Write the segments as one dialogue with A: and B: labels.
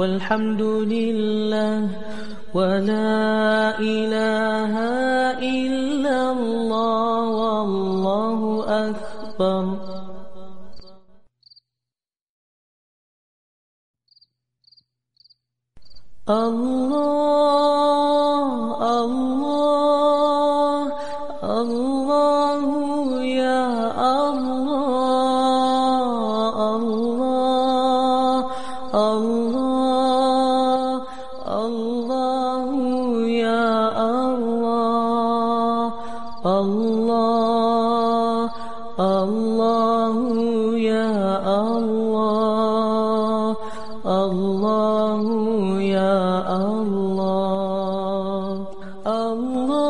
A: والحمد لله ولا إله إلا الله والله أكبر. الله الله الله يا الله الله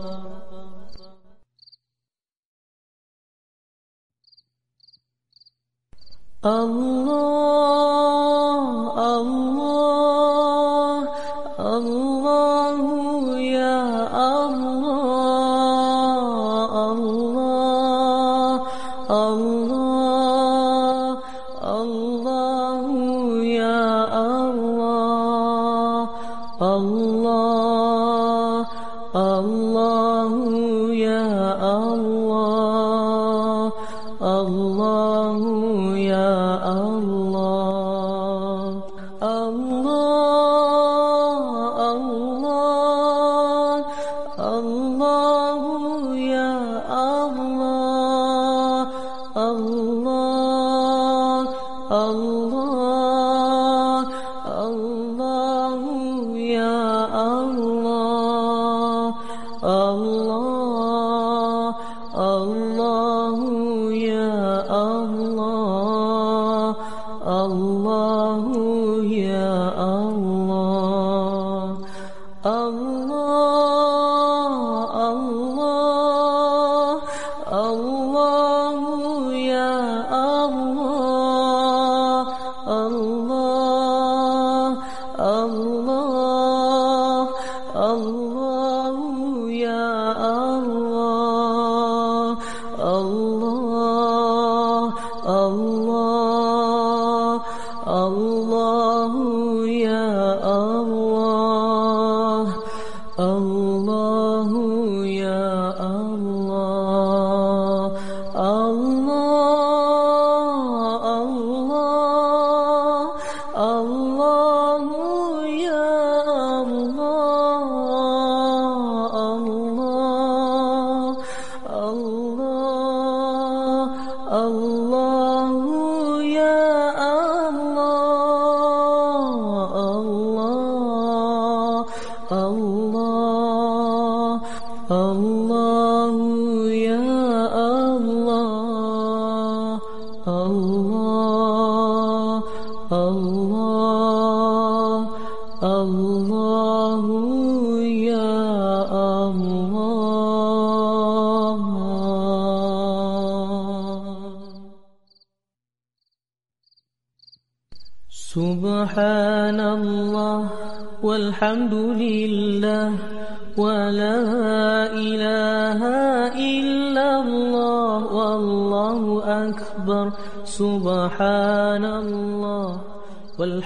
A: الله الله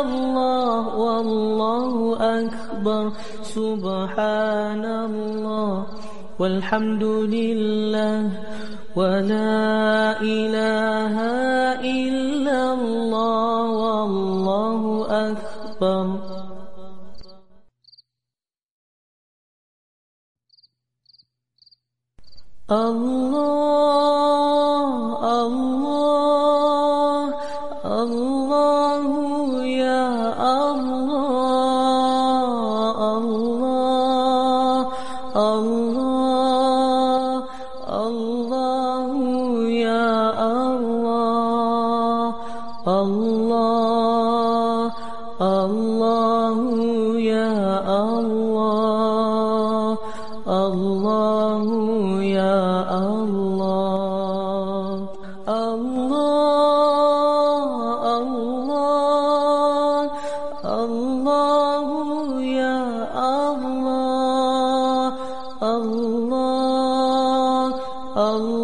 A: الله والله أكبر. سبحان الله والحمد لله ولا إله إلا الله والله أكبر. الله الله الله الله الله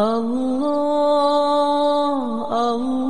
A: الله الله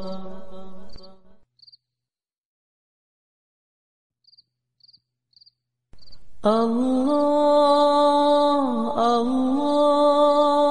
A: الله الله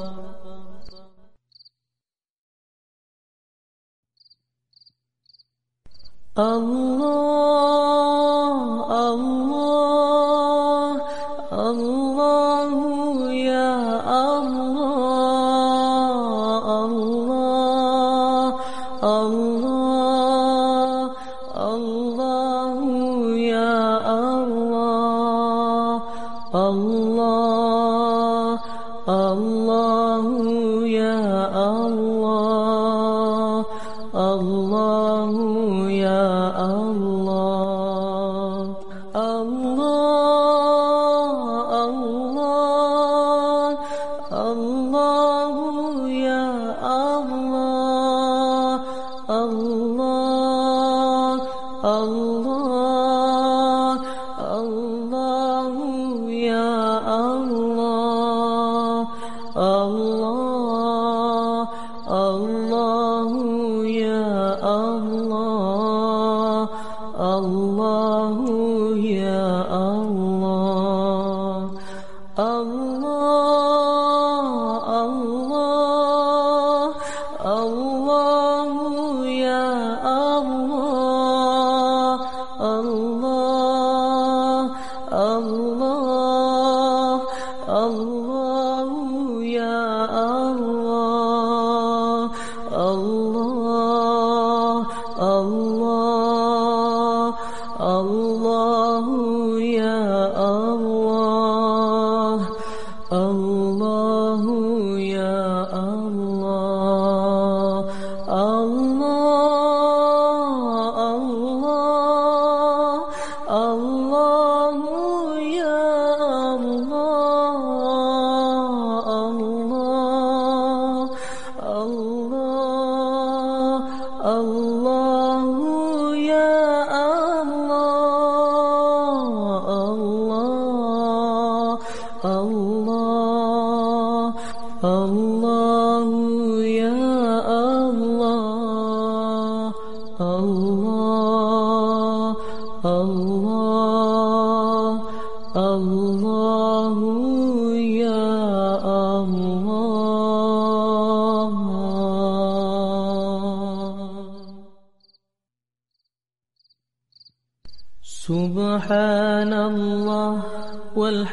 A: الله الله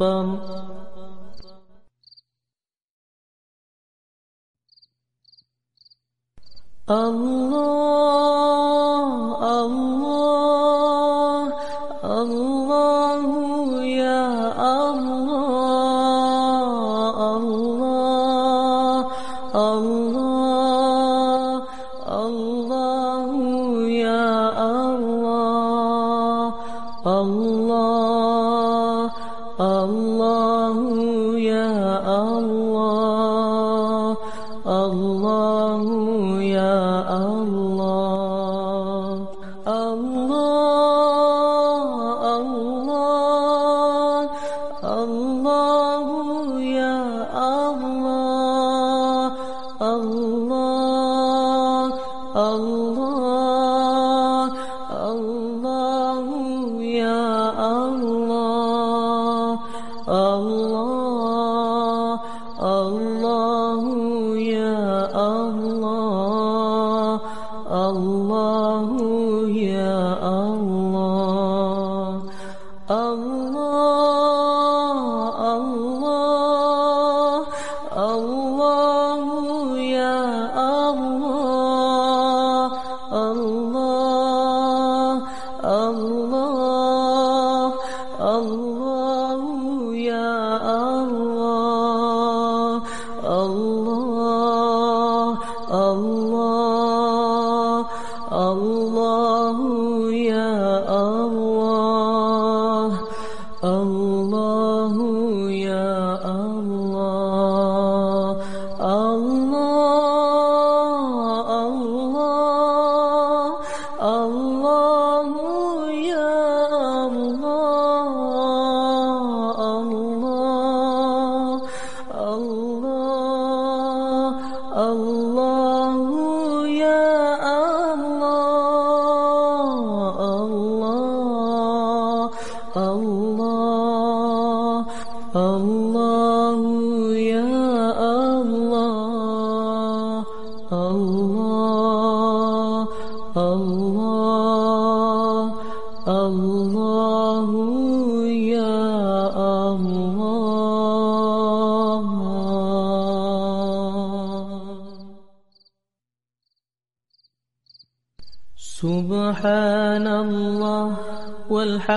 A: أكبر الله الله. الله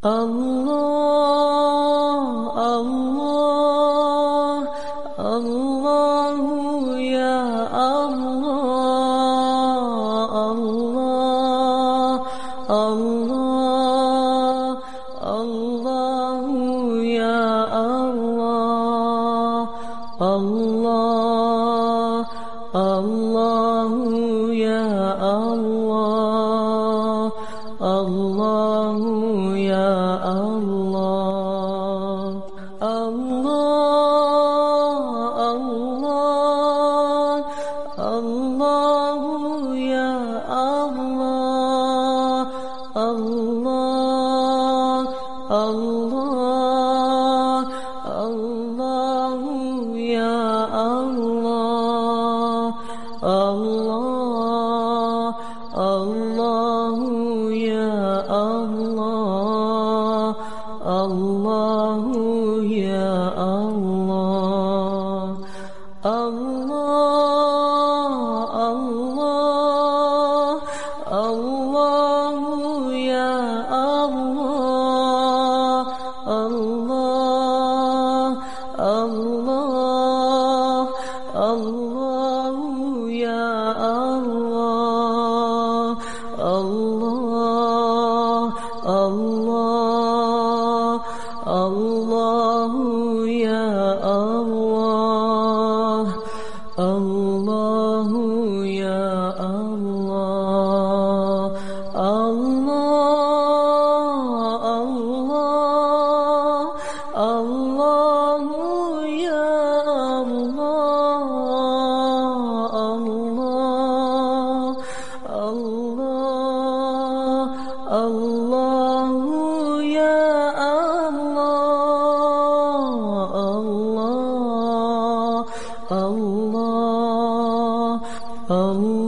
A: الله الله الله يا الله الله الله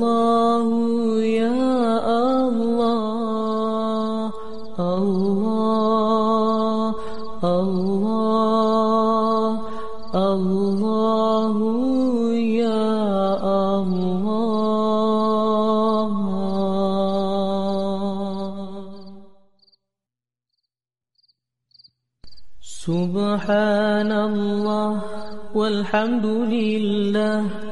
A: الله يا الله. الله الله الله يا الله. سبحان الله والحمد لله.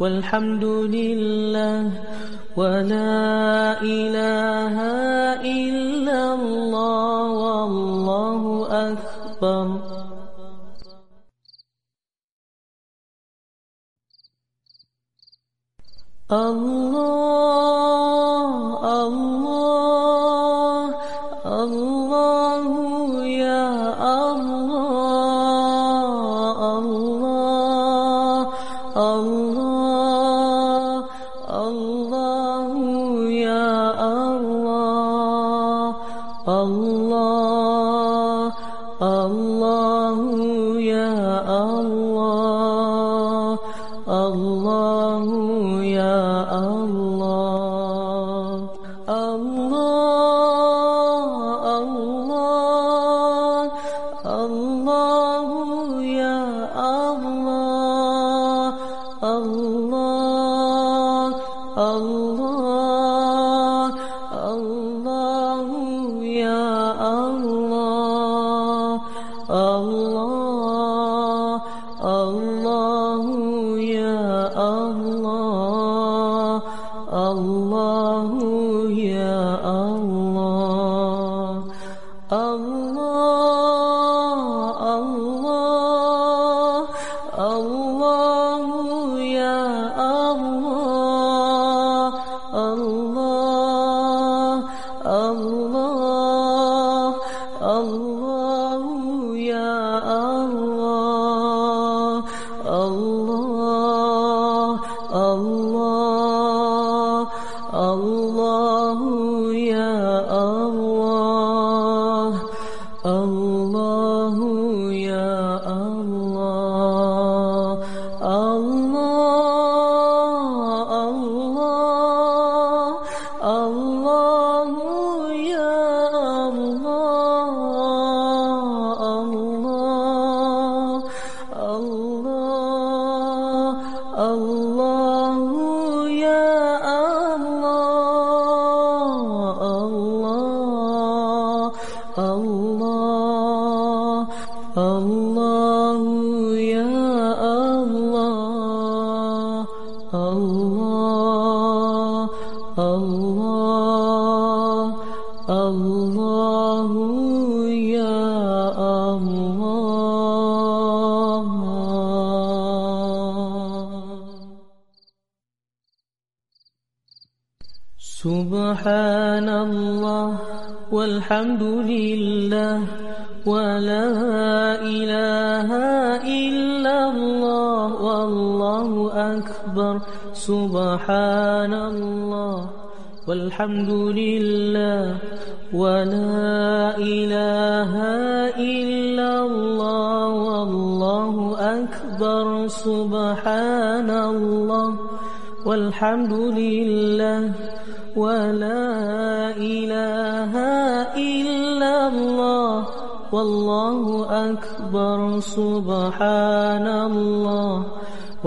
A: والحمد لله ولا إله إلا الله والله أكبر. الله الله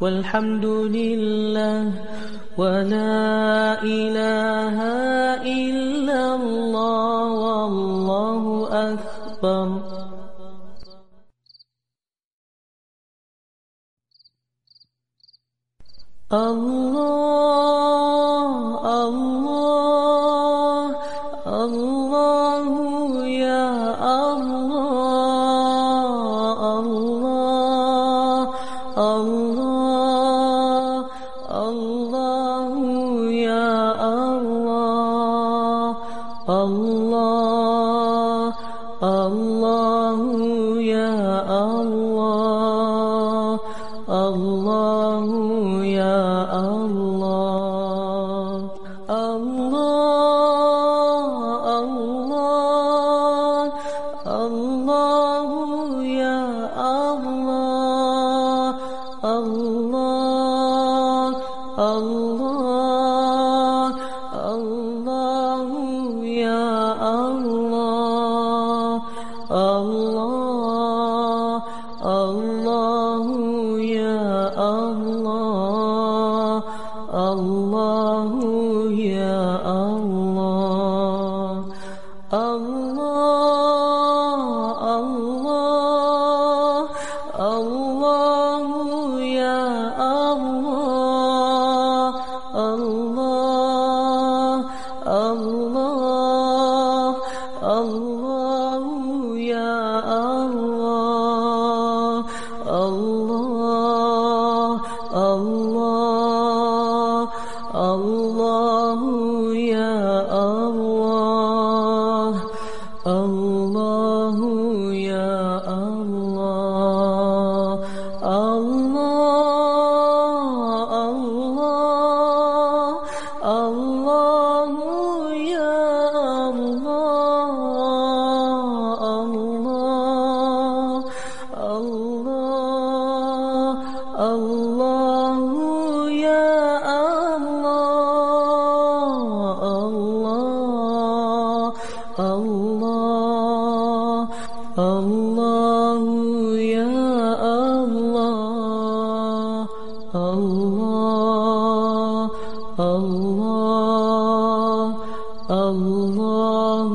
A: والحمد لله ولا إله إلا الله والله أكبر. الله الله الله يا الله الله يا الله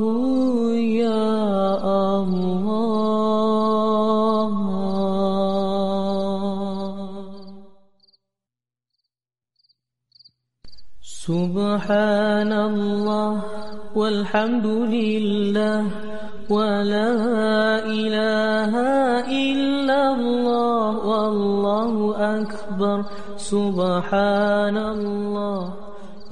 A: يا الله. سبحان الله والحمد لله ولا إله إلا الله والله أكبر. سبحان الله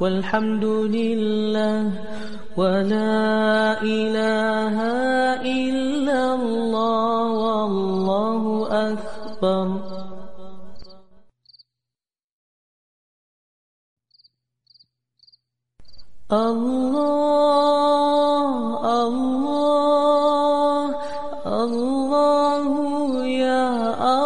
A: والحمد لله ولا إله إلا الله والله أكبر. الله الله الله يا الله